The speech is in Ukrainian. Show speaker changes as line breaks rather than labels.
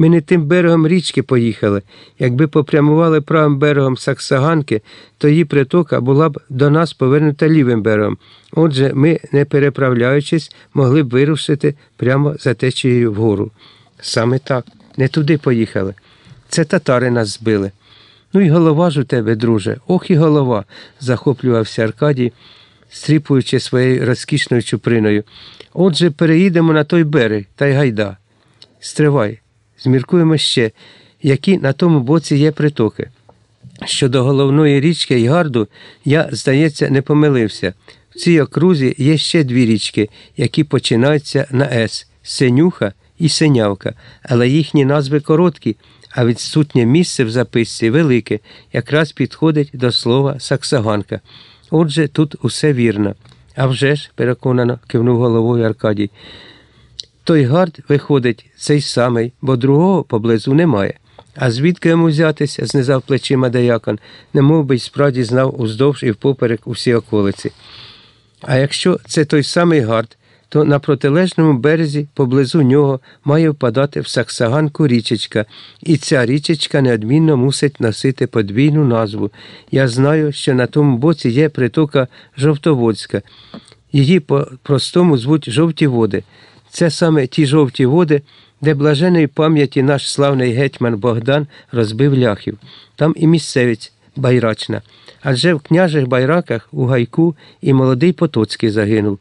Ми не тим берегом річки поїхали. Якби попрямували правим берегом Саксаганки, то її притока була б до нас повернута лівим берегом. Отже, ми, не переправляючись, могли б вирушити прямо за течією вгору. Саме так, не туди поїхали. Це татари нас збили. Ну і голова ж у тебе, друже, ох і голова, захоплювався Аркадій, стріпуючи своєю розкішною чуприною. Отже, переїдемо на той берег та й гайда. Стривай, зміркуємо ще, які на тому боці є притоки. Щодо головної річки Йгарду, я, здається, не помилився. В цій окрузі є ще дві річки, які починаються на С Синюха і Синявка, але їхні назви короткі, а відсутнє місце в записці велике, якраз підходить до слова Саксаганка. Отже, тут усе вірно. А вже ж, переконано, кивнув головою Аркадій. Той гард виходить цей самий, бо другого поблизу немає. А звідки йому взятися, знизав плечима деякон, немов би справді знав уздовж і впоперек усі околиці. А якщо це той самий гард, то на протилежному березі поблизу нього має впадати в Саксаганку річечка, і ця річечка неодмінно мусить носити подвійну назву. Я знаю, що на тому боці є притока Жовтоводська. Її по-простому звуть жовті води. Це саме ті жовті води, де блаженої пам'яті наш славний гетьман Богдан розбив ляхів. Там і місцевець байрачна. Адже в княжих байраках у гайку і молодий Потоцький загинув.